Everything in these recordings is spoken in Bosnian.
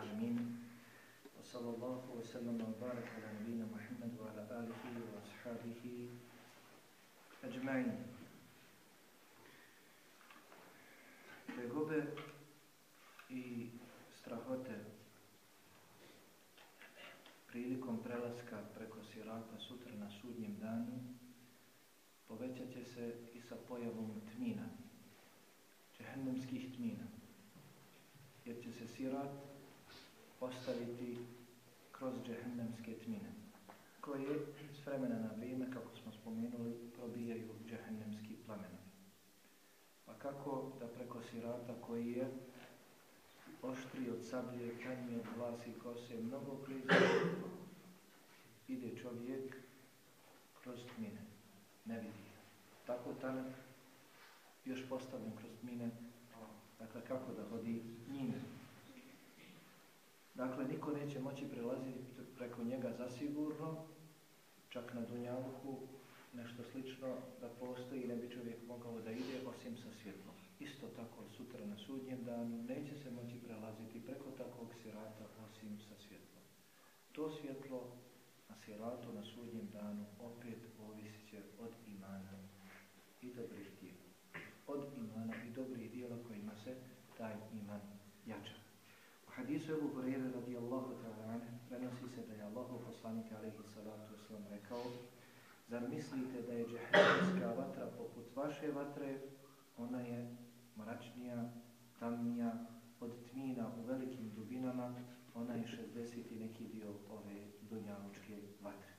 العالمين وصلى الله وسلم وبارك على نبينا محمد وعلى آله وأصحابه أجمعين Tegobe i strahote prilikom prelaska preko sirata sutra na sudnjem danu povećat će se i sa pojavom tmina, džehennemskih tmina, jer će se sirat ostaviti kroz džehennemske tmine, koje s vremena na vrijeme, kako smo spomenuli, probijaju džehennemski plamenovi. Pa kako da preko sirata koji je oštri od sablje, kanje, od glasi i kose, mnogo blizu, ide čovjek kroz tmine, ne vidi. Tako tanak još postavljen kroz tmine, dakle kako da hodi njime. Moći prelaziti preko njega zasigurno, čak na Dunjavku, nešto slično da postoji, ne bi čovjek mogao da ide osim sa svjetlom. Isto tako sutra na sudnjem danu neće se moći prelaziti preko takvog sirata osim sa svjetlom. To svjetlo na siratu na sudnjem danu opet ovisit će od imana i dobrih dijela. Od imana i dobrih dijela kojima se taj iman hadisu Ebu Hureyre radijallahu ta'ala prenosi se da je Allahu poslanik alaihi salatu uslam rekao Zar mislite da je džehennemska vatra poput vaše vatre, ona je mračnija, tamnija, od tmina u velikim dubinama, ona je 60 i neki dio ove dunjalučke vatre.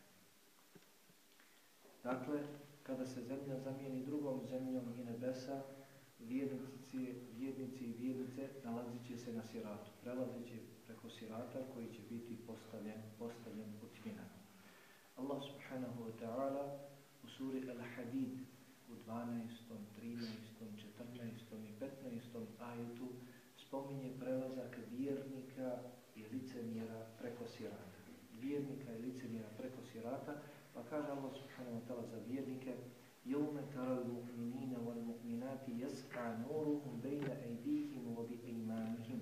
Dakle, kada se zemlja zamijeni drugom zemljom i nebesa, vjernici, vjernici i vjernice nalazit će se na siratu. Prelazit će preko sirata koji će biti postavljen, postavljen u tminama. Allah subhanahu wa ta'ala u suri Al-Hadid u 12., 13., 14. i 15. ajetu spominje prelazak vjernika i licemjera preko sirata. Vjernika i licemjera preko sirata, pa kaže Allah subhanahu wa ta'ala za vjernike يَوْمَ تَرَ الْمُؤْمِنِينَ وَالْمُؤْمِنَاتِ يَسْقَى نُورُهُمْ بَيْنَ أَيْدِيهِمْ وَبِأَيْمَانِهِمْ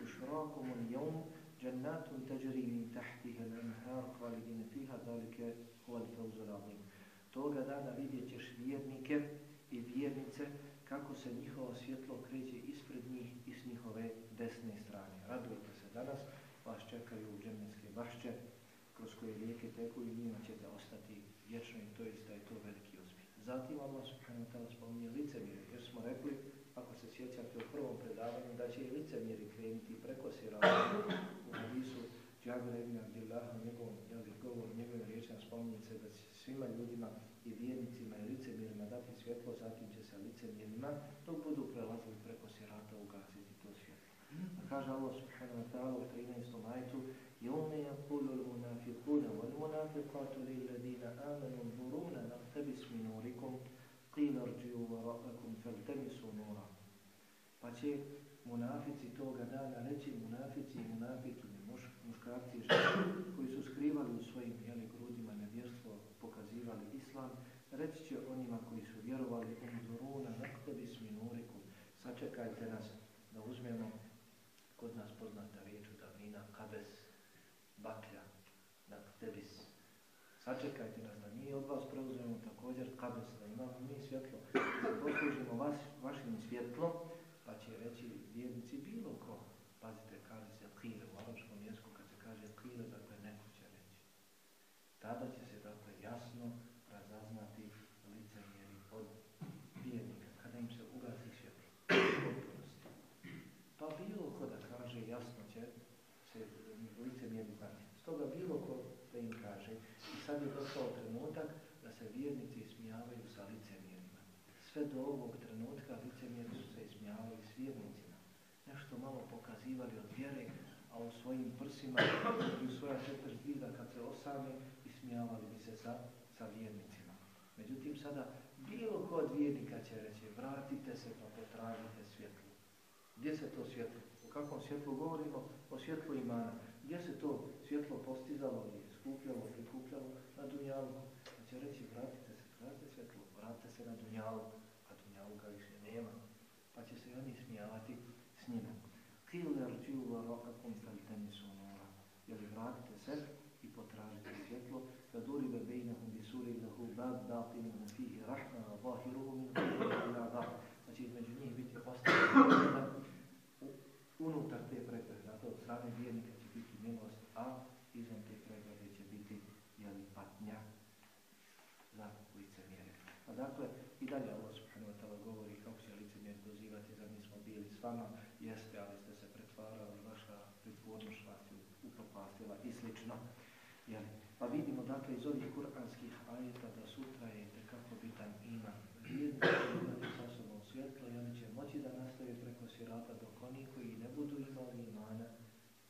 بُشْرَاكُمُ الْيَوْمِ جَنَّاتٌ تَجْرِي مِنْ تَحْتِهَا الْأَنْهَارُ خَالِدِينَ فِيهَا ذَلِكَ هُوَ الْفَوْزُ الْعَظِيمُ Toga dana vidjet ćeš vjernike i vjernice kako se njihovo svjetlo kreće ispred njih i s njihove desne strane. Radujte se danas, vas čekaju u džemljske bašće kroz koje lijeke teku i njima ćete ostati vječno i to isto je to veliki uspjeh. Zatim Allah subhanahu wa ta'ala spominje licemire, jer smo rekli, ako se sjećate u prvom predavanju, da će i licemiri krenuti preko sirata u hadisu Džabir ibn Abdillah, u jeli, govor, u njegovim riječima spominje se da će svima ljudima i vijenicima i licemirima dati svjetlo, zatim će se licemirima dok budu prelazili preko sirata ugasiti to svjetlo. A kaže Allah subhanahu wa ta'ala u 13. majtu يَوْمَ يَقُولُ الْمُنَافِقُونَ وَالْمُنَافِقَاتُ لِلَّذِينَ آمَنُوا انظُرُونَ نَقْتَبِسْ مِنْ نُورِكُمْ قِيلَ ارْجِعُوا وَرَأَكُمْ فَالْتَمِسُوا نُورًا Pa će munafici toga dana reći, munafici i munafiki, muš, muškarci i žene, koji su skrivali u svojim jeli, grudima nevjerstvo, pokazivali islam, reći će onima koji su vjerovali, unzuruna, naktabis minurikum, sačekajte nas da uzmemo kod nas poznata sačekajte nas da mi od vas preuzmemo također kabes, da imamo mi svjetlo, da poslužimo vas, vašim svjetlom, pa će reći vjernici bilo ko. Pazite, kaže se kile u arabskom jeziku, kad se kaže kile, dakle neko će reći. Tada će se dakle jasno razaznati lice mjeri od vjernika, kada im se ugasi svjetlo. Pa bilo ko da kaže, jasno će se lice mjeri znati. Stoga bilo ko da im kaže, i sad je došao trenutak da se vjernici smijavaju sa licemjerima. Sve do ovog trenutka licemjeri su se ismijavali s vjernicima. Nešto malo pokazivali od vjere, a u svojim prsima i u svoja četiri zida kad se osame ismijavali bi se sa, sa vjernicima. Međutim, sada bilo ko od vjernika će reći vratite se pa potražite svjetlo. Gdje se to svjetlo? O kakvom svjetlu govorimo? O svjetlu imana. Gdje se to svjetlo postizalo i skupljalo, prikupljalo? Na dunjalu. Pa će reći vratite se, vratite svjetlo, vratite se na dunjalu. a dunjalu ga više nema, pa će se oni smijavati s njima. Kile rđu wa rakakum fel tenisu nora. Jeli vratite se i potražite svjetlo. Fa duribe bejnahum bi suri lahu bab batinuhum fihi rahma wa zahiruhum min ila bab. Znači između njih biti postavljeno unutar te pregrade. Zato od strane vjernika će biti milost, a izvan te pregrade će biti jeli, patnja za lice mjere. A dakle, i dalje Allah subhanahu wa ta'ala govori kako će lice mjere dozivati, za mi smo bili s vama, jeste, ali ste se pretvarali, vaša pretvornoš vas je upropastila i slično. Jeli. Pa vidimo dakle iz ovih kuranskih ajeta da sutra je tekako bitan iman. Vjernici sa sobom svjetlo i oni će moći da nastave preko sirata dok oni koji ne budu imali imana,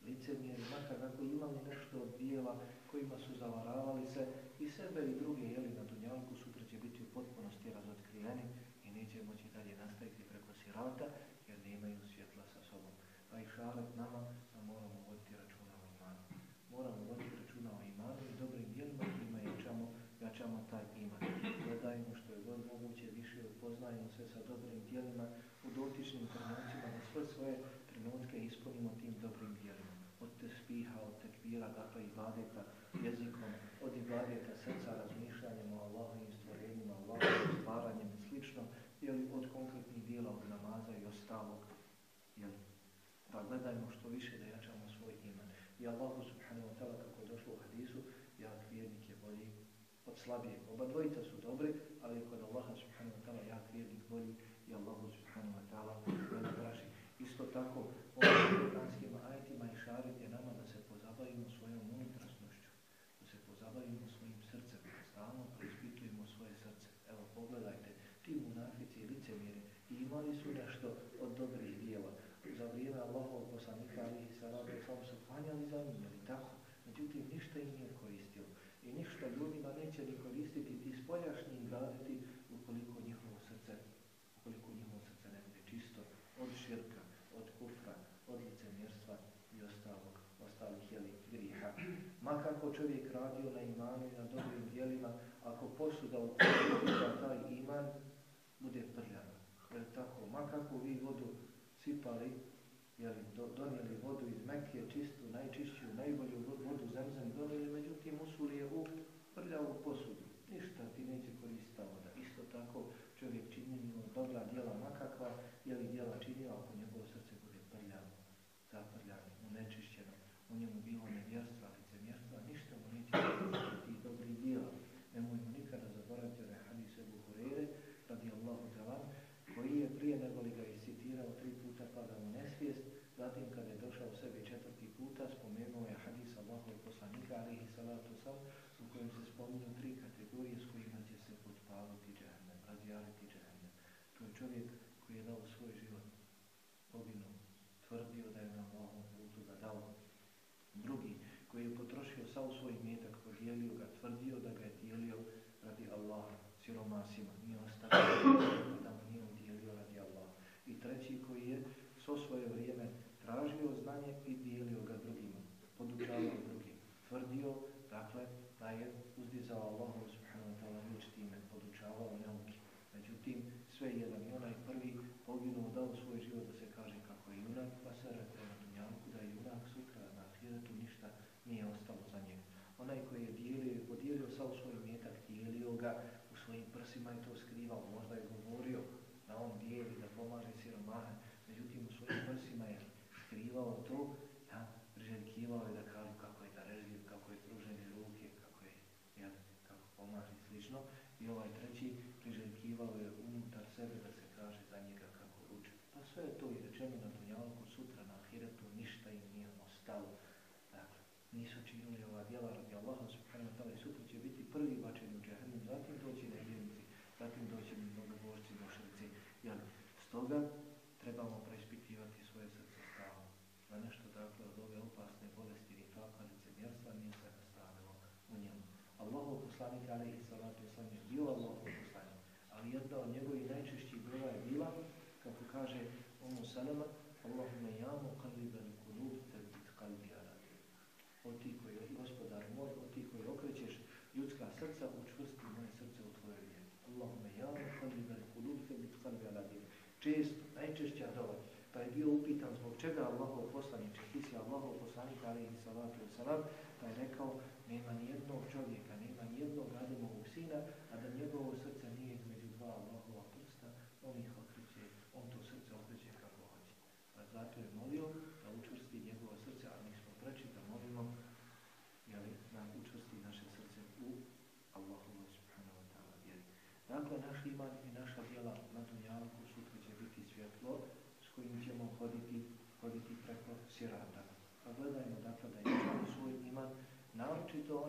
licemjeri, makar ako imali nešto od bijela kojima su zavaravali se i sebe i druge jeli na dunjalku, sutra će biti u potpunosti razotkriveni i neće moći dalje nastaviti preko sirata jer ne imaju svjetla sa sobom. Pa i šalet nama da moramo voditi računa o imanu. Moramo voditi računa o imanu i dobrim dijelima kojima jačamo, jačamo taj iman. Gledajmo što je god moguće više upoznajemo se sa dobrim dijelima u dotičnim trenucima da sve svoje trenutke ispunimo tim dobrim dijelima. Od tespiha, od tekbira, dakle i vadeta jezikom, od ibadeta srca, razmišljanjem o Allahovim stvorenjima, Allahovim stvaranjem i slično, jeli od konkretnih dijela od namaza i ostalog. Jeli, pa gledajmo što više da jačamo svoj iman. I Allah subhanahu wa ta'ala kako je došlo u hadisu, jak vjernik je bolji od slabijeg. Oba dvojica su dobri, ali kod Allaha subhanahu wa ta'ala jak vjernik bolji i Allahu subhanahu wa ta'ala veliki braši. Isto tako, ovim kuranskim ajetima i šarit je nama da se pozabavimo svojom unutrasnošću, da se pozabavimo svojim srcem, da stalno preispitujemo svoje srce. Evo, pogledajte, ti munafici i licemjeri imali su nešto od dobrih dijela. Za vrijeme Allahov poslanika alihi salatu sam su klanjali za njim, ali tako. Međutim, ništa im nije koristilo. I ništa ljudima neće ni koristiti ti spoljašnji ibadeti ukoliko njihovo srce, ukoliko njihovo srce ne bude čisto od širka, od kufra, od licemjerstva i ostalog, ostalih jeli, griha. Ma kako čovjek radio na imanu i na dobrim dijelima, ako posuda u kojoj taj iman bude prljava. Jer tako, ma kako vi vodu sipali, jeli, do, donijeli vodu iz Mekije, čistu, najčišću, najbolju vodu zemzem donijeli, međutim usuli je u prljavu posudu. Ništa ti neće koristiti ta voda. Isto tako čovjek činjenio dobra djela makakva, jeli djela činio ako njegovo srce bude prljavo, zaprljano, unečišćeno, u njemu bilo nevjerstva, licemjerstva, ništa mu neće koristiti tih dobrih dijela. Nemojmo nikada zaboraviti da je hadis Ebu Hureyre, radi Allahu talan, koji je prije nego li ga iscitirao tri puta pada u nesvijest, zatim kada je došao u sebi četvrti puta, spomenuo je hadis Allahov poslanika, alihi salatu sam, u kojem se spominju tri kategorije s kojima će se podpaliti džahnem, razjariti džahnem. To je čovjek koji je dao svoj život, poginu, tvrdio da je na Allahom putu ga dao. Drugi, koji je potrošio sav svoj metak, podijelio ga, tvrdio da ga je dijelio radi Allaha, siromasima, nije ostavio pa da mu nije udjelio radi Allaha. I treći koji je svo svoje vrijeme tražio znanje i dijelio ga drugima, podučavao drugim. Tvrdio, dakle, pa je uzdizao Allahom subhanahu wa ta'ala riječ time, podučavao nauki. Međutim, sve jedan i onaj prvi poginuo, dao svoj život da se kaže kako je junak, pa se rekao na dunjanku da je junak sutra na ahiretu ništa nije ostalo za njega. Onaj koji je dijelio i podijelio sav svoj mjetak, dijelio ga u svojim prsima i to skrivao, možda je govorio da on dijeli, da pomaže siromahe, međutim u svojim prsima je skrivao to, ja, priželjkivao je da kažu kako je darežljiv, kako je pružene ruke, kako je, ja, kako pomaže i slično. I ovaj treći priželjkivao je često, najčešća dova, pa je bio upitan zbog čega Allahov poslaniče, ti si Allahov poslanik, ali i salatu i salam, pa je rekao, nema ni jednog čovjeka, nema ni jednog ademovog sina, a da njegovo srce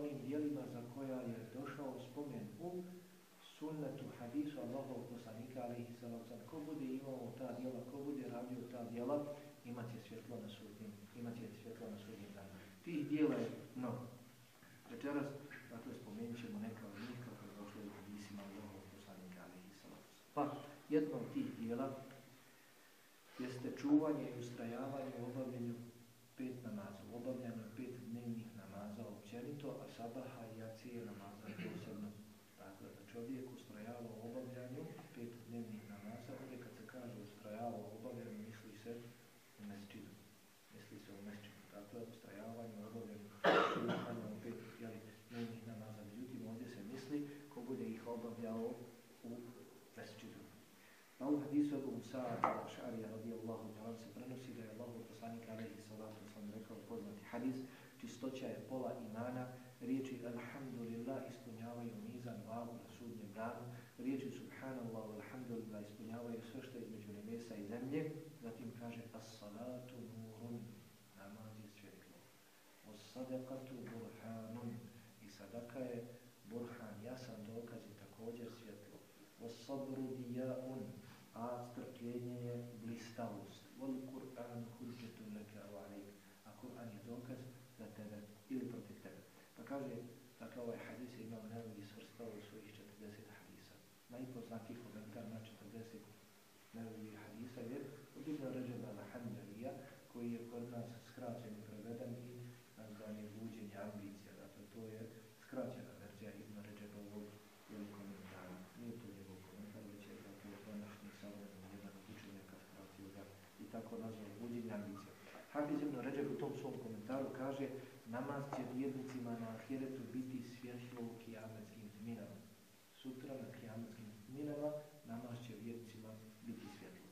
onim dijelima za koja je došao spomen u sunnetu hadisu Allahov poslanika, alaihi sallam, ko bude imao ta dijela, ko bude radio ta dijela, imat će svjetlo na sudnjem, imat će svjetlo na sudnjem danu. Tih dijela je mnogo. Večeras, dakle, spomenut ćemo neka od njih kako je došlo u hadisima Allahov poslanika, alaihi sallam. Pa, jedno od tih dijela jeste čuvanje i ustrajavanje u obavljanju pet namaza, u obavljanju pet dnevnih namaza općenito, a sabaha i jacije namaza posebno. Dakle, da čovjek ustrajava u obavljanju pet dnevnih namaza, ovdje kad se kaže ustrajava u obavljanju, misli se u mesčidu. Misli se u mesčidu. Dakle, ustrajavanje u obavljanju pet jeli, dnevnih namaza. Međutim, ovdje se misli ko bude ih obavljao u mesčidu. Na ovom hadisu Ebu Musa al-Šarija radijallahu ta'ala se prenosi da je Allah poslanik alaihi salatu sam rekao poznati hadis, čistoća je pola imana, riječi alhamdulillah ispunjavaju mizan vagu na sudnjem danu, riječi subhanallah alhamdulillah ispunjavaju sve što je između nebesa i zemlje, zatim kaže as-salatu nurun, namaz je svjetlo, os-sadaqatu burhanun, i sadaka je burhan, jasan dokaz i također svjetlo, os-sabru dijaun, a strpljenje je blistavost. Vol Kur'an hujđetu leke au alaik. A Kur'an je dokaz za tebe ili protiv tebe. Pa kaže, dakle ovaj hadis je imao nevi svrstao u svojih 40 hadisa. Najpoznatiji komentar na 40 nevi hadisa je od Ibn Ređeba al-Hanđarija, koji je kod nas skraćen i preveden i nazvan je buđenje ambicija. Dakle, to je skraćena verzija Ibn Ređeba ovog komentara. Nije to njegov komentar, već je dakle, današnji savremen jedan od učenjaka skratio ga i tako nazvan buđenje ambicija. Hafiz ibn Ređeb u tom svom komentaru kaže namaz će vjernicima na ahiretu biti svjetlo u kijametskim tminama. Sutra na kijametskim tminama namaz će vjernicima biti svjetlo.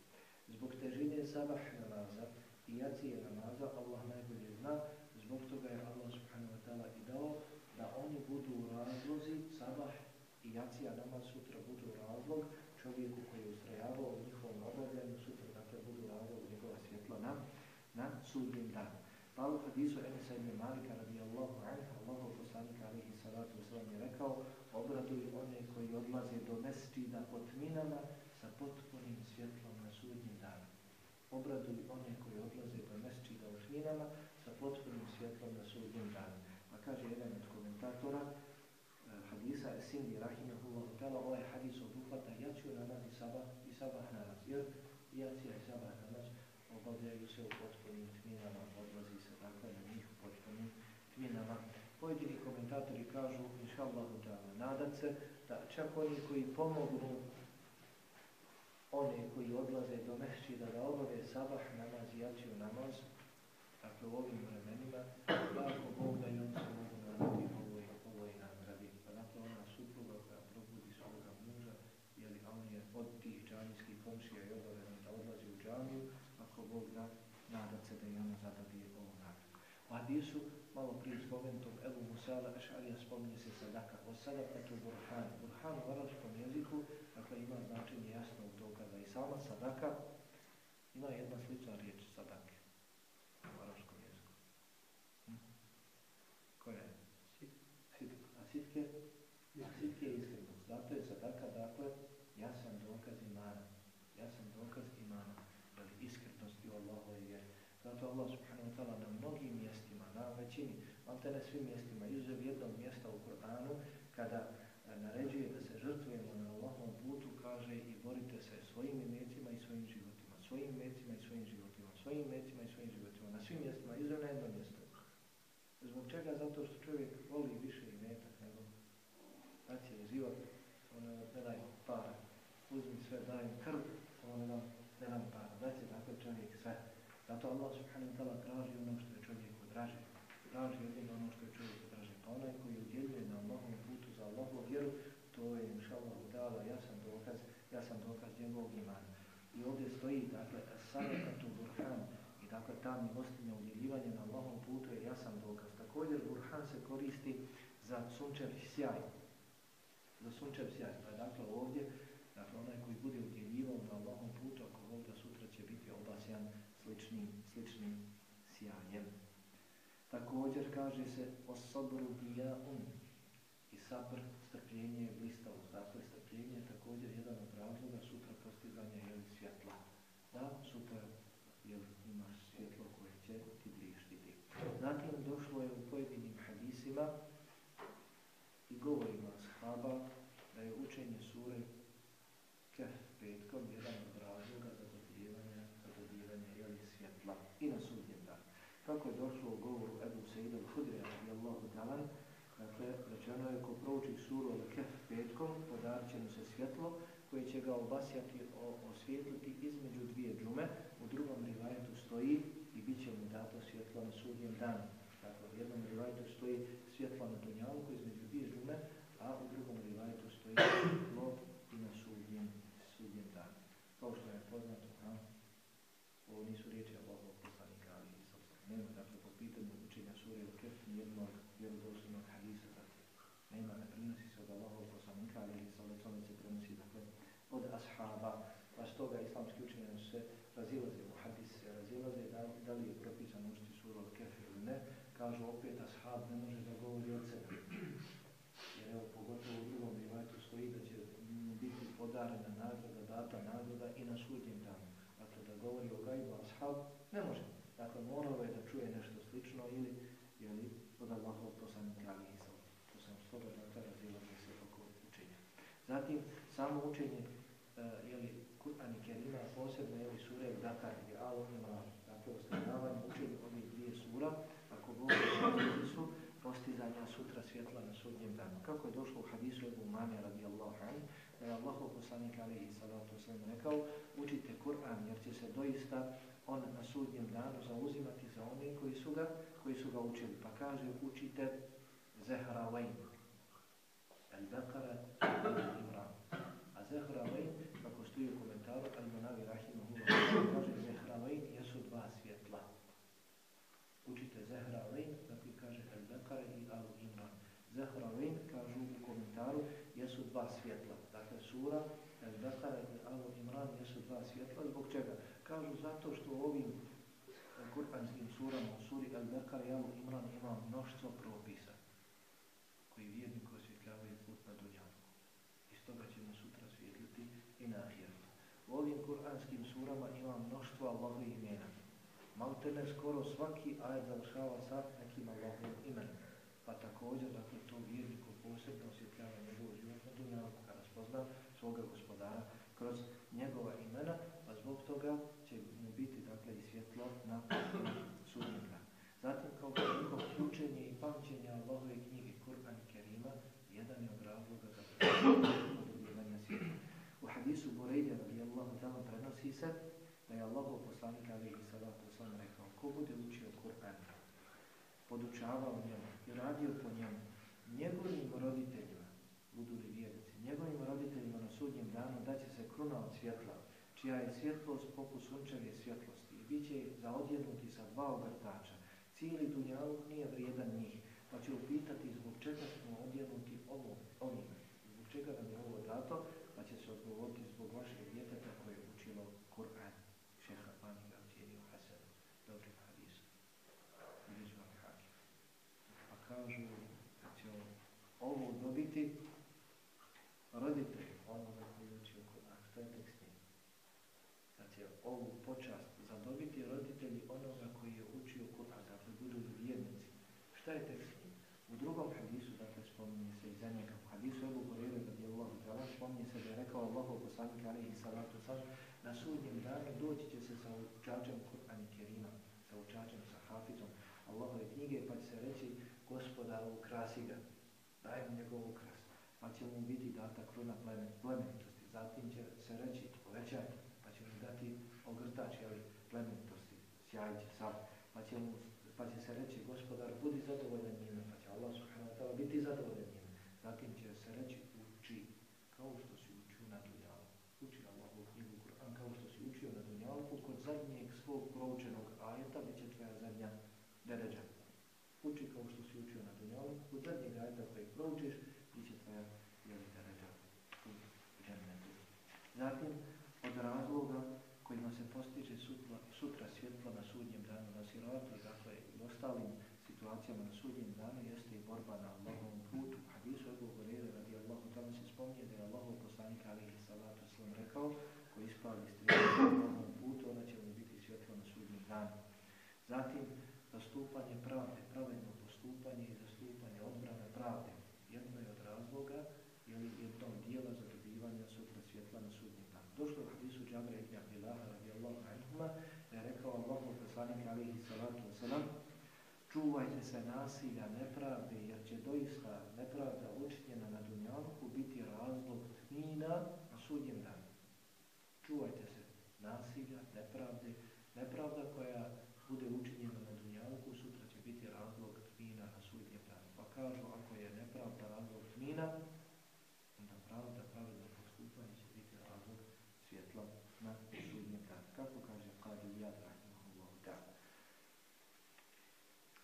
Zbog težine sabah namaza i jacije namaza Allah najbolje zna, zbog toga je Allah subhanahu wa ta'ala i dao da oni budu razlozi sabah i jacija namaz sutra budu razlog čovjeku koji je ustrajavao u njihovom obavljanju sutra, dakle budu razlog njegova svjetla na, na sudnjem danu. Pa u hadisu Enisa ibn Malika radijallahu anha, Allahu poslanika alihi salatu wasalam je rekao, obraduj one koji odlaze do mesčida pod minama sa potpunim svjetlom na sudnji dan. Obraduj one koji odlaze do mesčida u minama sa potpunim svjetlom na sudnjem danu. Pa kaže jedan od komentatora, hadisa Sindi rahimahullahu ta'ala ovaj hadis obuhvata jačiju namaz i sabah i sabah namaz jer jacija i sabah namaz obavljaju se u potpunim tminama odlazi se dakle na njih u potpunim tminama pojedini komentatori kažu inša Allahu ta'ala nadat se da čak oni koji pomognu one koji odlaze do mešćida da obave sabah namaz i jačiju namaz dakle u ovim vremenima lako Bog da i on se mogu naraditi ovoj, ovoj nagradi. Pa dakle ona supruga koja probudi svoga muža jer on je od tih džanijskih komšija i obavezan da odlazi u džaniju, ako Bog da nadat se da i ona zadobije ovu nagradu. U hadisu malo prije spomenutom Ebu Musala Ešarija spominje se sadaka o sadaka tu burhan. Burhan u arabskom jeziku dakle ima značenje jasno dokaza i sama sadaka ima jedna slična riječ sadake u arabskom jeziku hm? koja je? Sitke. A sitke? A sitke je iskrenost. Zato je sadaka, dakle, jasan dokaz imana. Jasan dokaz imana. Jeli, iskrenosti u Allahove vjeri. Zato Allah subhanahu wa ta'ala na mnogim mjestima, na većini, on te na svim mjestima, izuzev jednog mjesta u Kur'anu, kada naređuje da se žrtvujemo na Allahom putu, kaže i borite se svojim imecima i svojim životima. Svojim imecima i svojim životima. Svojim imecima i svojim životima. Na svim mjestima, izuzev na jedno mjesto. Zbog čega? Zato što čovjek voli više i metak nego daće je život, ono ne, daj para. Uzmi sve, daj krv, samo ne dam, ne dam para. znači dakle čovjek sve. Zato Allah subhanahu ta'ala traži ono što je čovjek traži jedino ono što je čovjek odraže. Pa onaj koji udjeljuje na Allahom putu za Allahovu vjeru, to je inša Allah udala, ja sam dokaz, ja sam dokaz njegovog imana. I ovdje stoji, dakle, sadakatu burhan, i dakle, ta milostinja udjeljivanja na Allahom putu je jasan dokaz. Također, burhan se koristi za sunčev sjaj. Za sunčev sjaj. Pa dakle, ovdje, dakle, onaj koji bude udjeljivao na Allahom putu, ako ovdje sutra će biti obasjan sličnim, sličnim sjajem. Također kaže se osobru bija um i sabr strpljenje je blistavost. Dakle, strpljenje je također jedan od razloga sutra postizanja jeli, svjetla. Da, sutra jel, imaš svjetlo koje će ti blištiti. Zatim došlo je u pojedinim hadisima i govorima shaba da je učenje sure Kef petkom jedan od razloga za dobijevanje, za dobijevanje jeli, svjetla i na sudnjem danu. Kako je došlo u govoru Ebu Sejda al-Hudrija radijallahu talan, dakle, rečeno je ko prouči suru Al-Kef petkom, podarit će mu se svjetlo koje će ga obasjati, osvijetliti između dvije džume. U drugom rivajetu stoji i bit će mu dato svjetlo na sudnjem danu. Dakle, u jednom rivajetu stoji svjetlo na dunjavu između dvije džume, a u drugom rivajetu stoji svjetlo i na sudnjem, sudnjem danu. Kao što je poznato, ha? ovo nisu riječi Allahov poslanika, ali i sam nema, dakle, po pitanju učenja sure u kef, nijednog vjerodostojnog hadisa, dakle, nema, ne prinosi se od Allahov poslanika, ali i sa lecom se prenosi, dakle, od ashaba, pa s toga islamski učenja se razilaze, u hadis se razilaze, da, da li je propisano učiti suru od kef ili ne, kažu opet ashab ne može da govori od sebe, jer evo, pogotovo u drugom rivajtu stoji da će biti podarena nagrada, data nagrada i na sudnjem danu dakle, da govori o gajbu ashab, ne može. Dakle, morao je da čuje nešto slično ili, ili od Allahov poslanika ali isao. To sam slobodan da dakle razilazio se oko učenja. Zatim, samo učenje, e, uh, jeli, Kur'an i Kerima, posebno jeli, sure Dakar gdje Allah ima dakle, ostavljavanje učenje ovih dvije sura, ako govori su postizanja sutra svjetla na sudnjem danu. Kako je došlo u hadisu Ebu Mame radijallahu anhu, da je Allah poslanik alihi salatu sallam rekao, učite Kur'an jer će se doista on na sudnjem danu zauzimati za one koji su ga, koji su ga učili. Pa kaže, učite Zehravain, Al-Baqara i Imran. A Zehravain, kako stoji u komentaru, Al-Munavi Rahimahullah, kaže Zehravain jesu dva svjetla. Učite Zehravain, dakle kaže Al-Baqara i Al-Imran. Zehravain, kažu u komentaru, jesu dva svjetla. Dakle, sura Al-Baqara i Al-Imran jesu dva svjetla. Zbog čega? Kažu zato što u ovim kur'anskim surama, u suri Al-Baqara i Al-Imran ima mnoštvo propisa koji vjernik osvjetljavaju put na dunjavku. Iz toga ćemo sutra svjetliti i na ahiretu. U ovim kur'anskim surama ima mnoštvo Allahovih imena. Maltene skoro svaki ajed završava sa nekim Allahovim imenom. Pa također, dakle, to vjerniku posebno osvjetljava njegov život na dunjanku kada spozna svoga gospodara kroz njegova imena, pa zbog toga će mu biti, dakle, i svjetlo na sudnika. Zatim, kao što učenje i pamćenje Allahove knjige Kur'an i Kerima, jedan je od razloga za dobivanje svjetla. U hadisu Borejde, radijallahu ta'ala, prenosi se da je Allahov poslanik, ali i salatu sallam, rekao, ko bude učio Kur'an, podučavao njemu i radio po njemu, njegovim roditeljima, budu li vjernici, njegovim roditeljima na sudnjem danu daće se kruna od svjetla, čija je svjetlost poput sunčeve svjetlosti i bit će zaodjednuti sa dva ogrtača. Cijeli dunjaluk nije vrijedan njih, pa će upitati zbog čega smo odjednuti ovo, ovime, zbog čega nam je ovo dato, pa će se odgovoriti zbog vašeg djeteta koje je učilo Kur'an, šeha Panika, cijenio Hasan, dobrim hadisom. Uđeđujem hakim. Pa kažu da će ovo dobiti roditelj onoga koji je učio Kur'an. Što je tekst njim? Da će ovu počast zadobiti roditelji onoga koji je učio Kur'an. Dakle, budu vjernici. Šta je tekst njim? U drugom hadisu, dakle, spominje se iza njega. U hadisu Ebu Horeire, da je Allah dala, spominje se da je rekao Allahov poslanik, ali i salatu sam, na sudnjem danu doći će se sa učačem Kur'an i Kerima, sa učačem, sa hafizom Allahove knjige, pa će se reći gospodaru, ukrasi ga, daj mu njegov ukras, pa će mu biti data kruna plemenitosti. Zatim će se reći povećaj, pa će mu dati ogrtač, jeli, plemenitosti, sjaj će sad, pa će, mu, pa će se reći gospodar, budi zadovoljan njime, pa će Allah subhanahu wa ta'ala biti zadovoljan njime. Zatim će se reći uči, kao što si učio na dunjalu. Uči Allahu knjigu Kur'an kao što si učio na dunjalu, kod zadnjeg svog proučenog ajeta bit će tvoja zadnja deređa. Uči kao što si učio na dunjalu, kod zadnjeg ajeta kojeg proučiš, bit će tvoja jeli deređa u džennetu. Zatim, od razloga kojima se postiče sutra, sutra svjetlo na sudnjem danu na siratu, dakle i ostalim situacijama na sudnjem danu jeste i borba na Allahovom putu. Hadisu Ebu Horeire radi Allahu tamo se spominje da je Allahov poslanik alihi salatu sallam rekao ko ispali strijeti na Allahovom putu, ona će mu biti svjetlo na sudnjem danu. Zatim, zastupanje pravde, pravedno postupanje i zastupanje odbrane pravde. Jedno je od razloga, ili jednog dijela za dobivanje sutra svjetla na sudnji dan. Došlo u hadisu Džabra ibn Abdillaha radijallahu anhuma, da je rekao Allahov poslanik alihi salatu wasalam, čuvajte se nasilja, nepravde, jer će doista nepravda učinjena na dunjavku biti razlog tmina na sudnjem danu. Čuvajte se nasilja, nepravde, nepravda koja bude učinjena na dunjavku, sutra će biti razlog tmina na sudnjem danu. Pa kažu, ako je nepravda razlog tmina, onda pravda, pravedno postupanje će biti razlog svjetla na sudnjem danu. Kako kaže Qadi Jad Rahimahullahu ta'ala.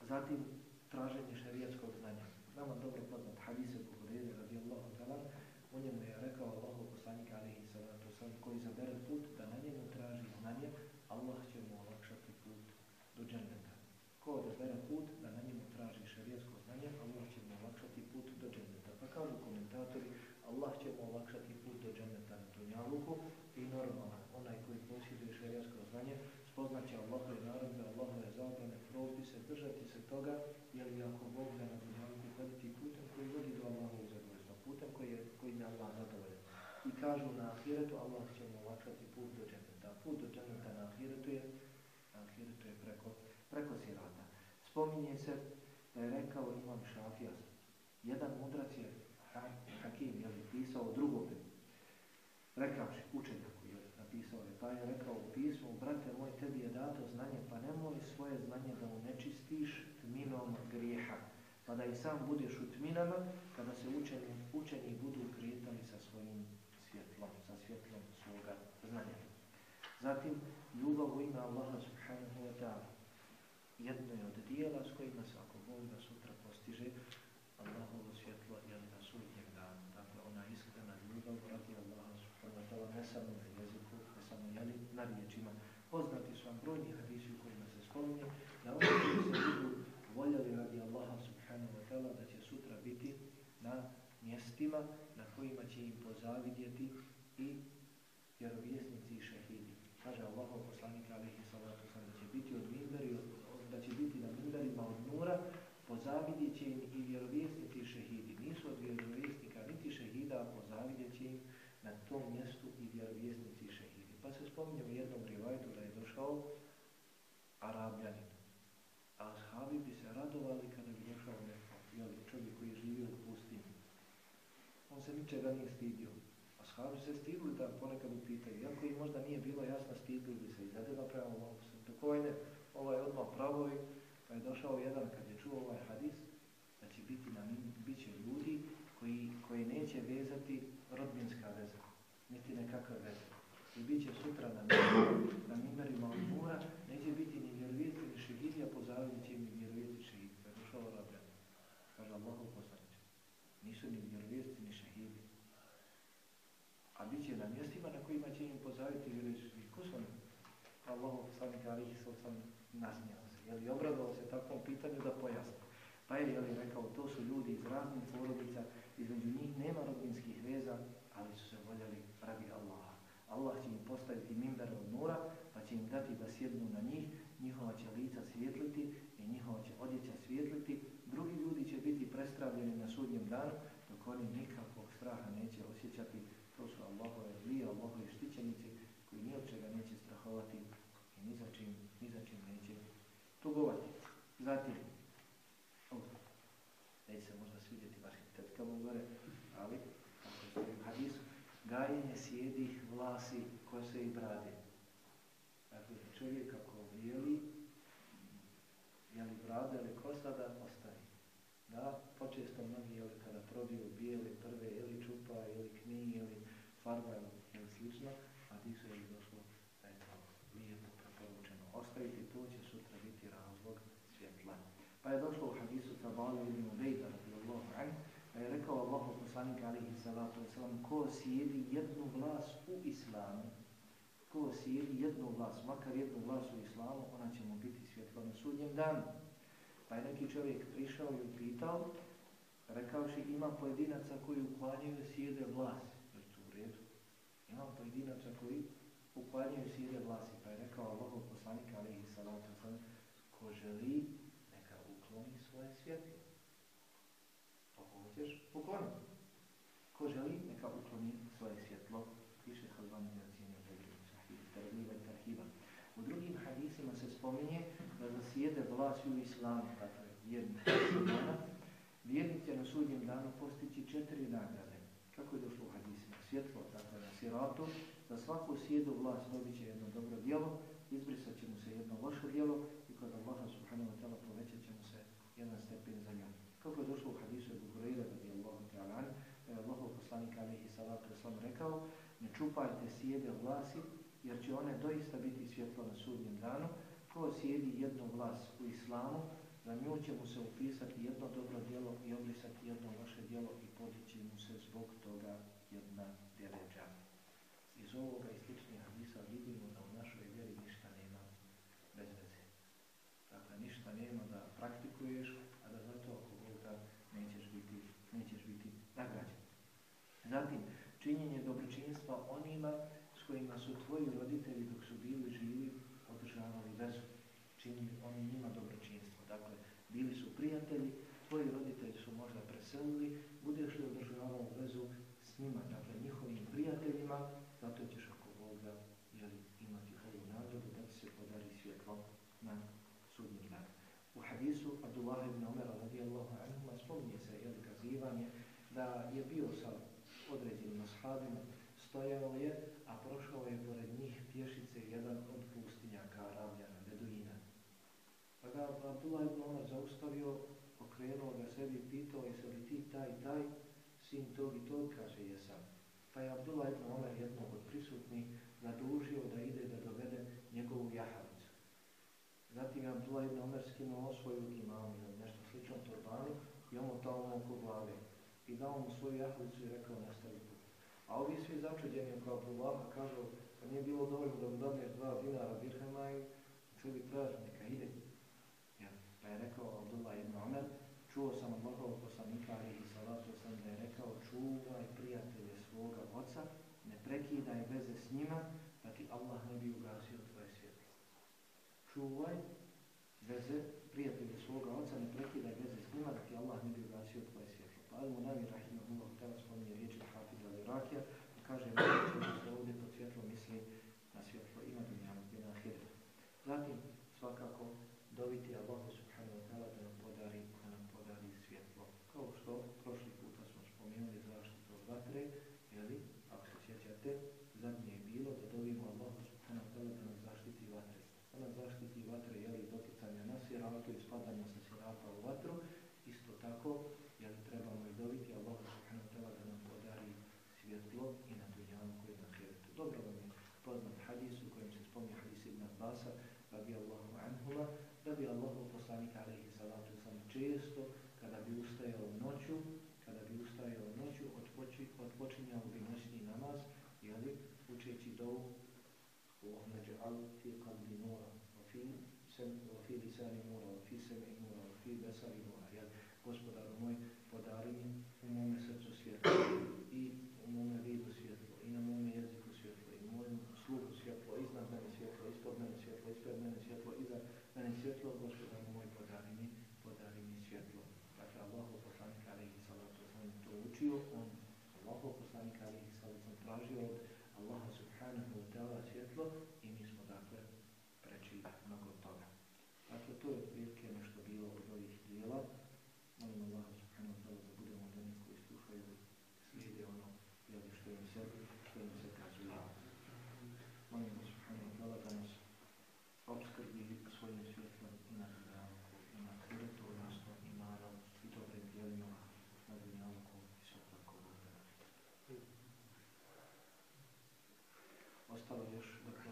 Zatim, traženje šarijatskog znanja. Nama dobro poznat hadise Buhurire radijallahu ta'ala, u njemu je rekao Allahu poslanik alaihi salatu sam koji zabere put da na njemu traži znanje, Allah će mu olakšati put do dženneta. Ko odabere put da na njemu traži šarijatsko znanje, Allah će mu olakšati put do dženneta. Pa kažu komentatori, Allah će mu olakšati put do dženneta na dunjaluku i normalno, onaj koji posjeduje šarijatsko znanje, spoznaće Allahove naredbe, Allahove zabrane, propise, držati se toga, jer ako Bog da na dunjaluku hoditi putem koji vodi do Allahovog zadovoljstva, putem koji je, koji je Allah zadovoljen. I kažu na ahiretu, Allah će mu olakšati put do dženneta. Put do dženneta na ahiretu je, na ahiretu je preko, preko sirata. Spominje se da je rekao Imam Šafija, jedan mudrac je Hakim, je li pisao drugome, rekavši učenjaku, je napisao je, pa je rekao u pismu, brate moj, tebi je dato znanje, pa nemoj svoje znanje da unečistiš tminom grijeha, pa da i sam budeš u tminama, kada se učeni, učeni budu kretali sa svojim svjetlom, sa svjetlom svoga znanja. Zatim, ljubav u ime Allaha subhanahu wa ta'ala. Jedno je od dijela s kojima se, ako Bog da sutra postiže, Allahovo svjetlo je na sudnjem danu. Dakle, ona iskrena ljubav radi Allaha subhanahu wa ta'ala, ne samo na jeziku, ne samo jeli, na riječima. Poznati su vam brojni hadisi u kojima se spominje da ono voljeli radi Allaha subhanahu wa ta'ala da će sutra biti na mjestima na kojima će im pozavidjeti i vjerovjesnici i šehidi. Kaže Allahov poslanik alaihi salatu sam da će biti od mimberi, da će biti na mimberima od nura, pozavidjet će im i vjerovjesnici i šehidi. Nisu od vjerovjesnika niti šehida, a pozavidjet će im na tom mjestu i vjerovjesnici i šehidi. Pa se spominje u jednom rivajtu da je došao Arabljanin. A ashabi bi se radovali kada bi došao neko, jeli, čovjek koji je živio u pustinji. On nije stidio. Ashabi se stidili da ponekad upitaju. Iako im možda nije bilo jasno, stidili bi se i zadeva prema malo se. Dok ovaj ne, ovaj odmah pravoj, pa je došao jedan kad je čuo ovaj hadis, da će biti na bit će ljudi koji, koji neće vezati rodbinska veza, niti nekakve veze. I bit će sutra na, na mimerima od mura, neće biti ni vjerovijeti ni pozavljeni će mi vjerovijeti šehidija. Je došao Arabijan. Kaže Allahu poslaniče. Nisu ni vjerovijesti ni šehidi. A bit će na mjestima na kojima će im pozaviti i reći, Ko su oni? Allahu poslanik alihi sam nasmijao se. Je li obradovao se takvom pitanju da pojasni? Pa je li rekao, to su ljudi iz raznih porodica, između njih nema rodinskih veza, ali su se voljeli radi Allaha. Allah će im postaviti mimber od nura, pa će im dati da sjednu na njih, njihova će lica svijetliti i njihova će odjeća svijetliti. Drugi ljudi će biti prestravljeni na sudnjem danu, dok oni nikakvog straha neće osjećati. Allahove zlije, Allahove štićenici koji ni od čega neće strahovati i ni za čim, ni za čim neće tugovati. Zatim, ovdje, neće se možda svidjeti vašim tetkama gore, ali, kako stoji u hadisu, gajenje sjedih vlasi kose i brade. Dakle, čovjek ako vijeli, jeli brade brada ili kosa da ostaje. Da, počesto mnogi, jeli kada probiju bijele prve, ili čupa, ili kni, ili farba, ili slično, a ti su, je došlo, da je to lijepo preporučeno. Ostaviti to će sutra biti razlog svjetla. Pa je došlo u hadisu Tabali ibn Ubejda, radijallahu an, pa je rekao Allahu poslanik alihi salatu wasalam, ko sjedi jednu glas u islamu, ko sjedi jednu glas, makar jednu glas u islamu, ona će mu biti svjetla na sudnjem danu. Pa je neki čovjek prišao i upitao, rekavši ima pojedinaca koji uklanjaju sjede vlasi. Je to u redu? Imam pojedinaca koji uklanjaju sjede vlasi. Pa je rekao Allahov poslanik, ali i salatu sam, ko želi, neka ukloni svoje svjetlo. To hoćeš? Ukloni. Ko želi, neka ukloni svoje svjetlo. Piše Halvani i cijenje U drugim hadisima se spominje da zasijede vlas u islamu, dakle vjernici dana, vjernici na sudnjem danu postići četiri nagrade. Kako je došlo u hadisu? Svjetlo, dakle na siratu, za svaku sjedu vlast dobit će jedno dobro djelo, izbrisat će mu se jedno loše djelo i kod Allaha subhanahu wa ta'ala povećat će mu se jedan stepen za njom. Kako je došlo u hadisu Ebu Hureyre radijallahu ta'ala, da je Allahov poslanik alihi salatu islam rekao, ne čupajte sjede vlasi, jer će one doista biti svjetlo na sudnjem danu, ko sjedi jednu vlas u islamu, za nju će mu se upisati jedno dobro djelo i obrisati jedno loše djelo i podići mu se zbog toga jedna deređa. Iz ovoga i sličnih hadisa vidimo da u našoj vjeri ništa nema bez veze. Dakle, ništa nema da praktikuješ, a da zato ako da nećeš biti, nećeš biti nagrađen. Zatim, činjenje dobročinstva onima s kojima su tvoji roditelji dok su bili živi održavali vezu. Činili oni njima dobročinstvo. Dakle, bili su prijatelji, tvoji roditelji su možda preselili, budeš li održavao vezu s njima, dakle njihovim prijateljima, zato ćeš ako Boga želi imati ovu nagradu da se podari svjetlo na sudnji dan. U hadisu Abdullah ibn Umar radijallahu anhu spominje se jeli, kazivanje da je bio sa određenim ashabima, stojao je, a prošao je pored njih pješice jedan od pustinjaka, Arabljana, Beduina. Pa ga Abdullah ibn Omar zaustavio, okrenuo ga sebi, pitao je se li ti taj, taj, sin tog i tog, kaže jesam. Pa je Abdullah ibn Omer jednog od prisutnih nadužio da ide da dovede njegovu jahalicu. Zatim je Abdullah ibn Omer skinuo svoju imamu, nešto slično turbani i on mu dao mu oko glave. I dao mu svoju jahalicu i rekao, nastavi put. A ovi svi začuđeni kao Abdullaha kažu, pa nije bilo dovoljno da mu dadneš dva dinara dirhema i čuli traži, neka ide. Ja, pa je rekao Abdullah ibn Omer, čuo sam od Allahov poslanika i salatu sam da je rekao, čuvaj prijatelje svoga oca, ne prekidaj veze s njima, da ti Allah ne bi ugasio tvoje svjetlo. Čuvaj veze prijatelje svoga oca, ne ostalo još do kraja.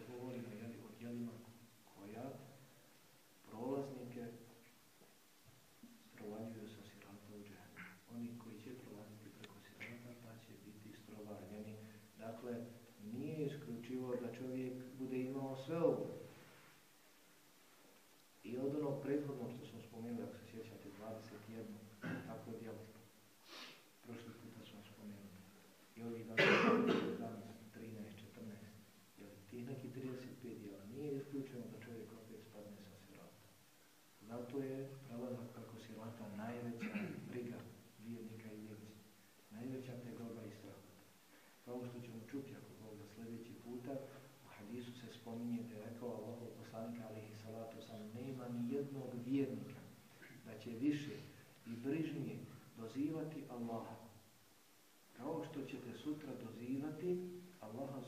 najveća briga vjernika i vjernika. Najveća tegoba i strahota. Kao što ćemo čuti ako Bog da sljedeći puta, u hadisu se spominje da je rekao Allahov poslanik alihi salatu sam nema ni jednog vjernika da će više i brižnije dozivati Allaha. Kao što ćete sutra dozivati Allaha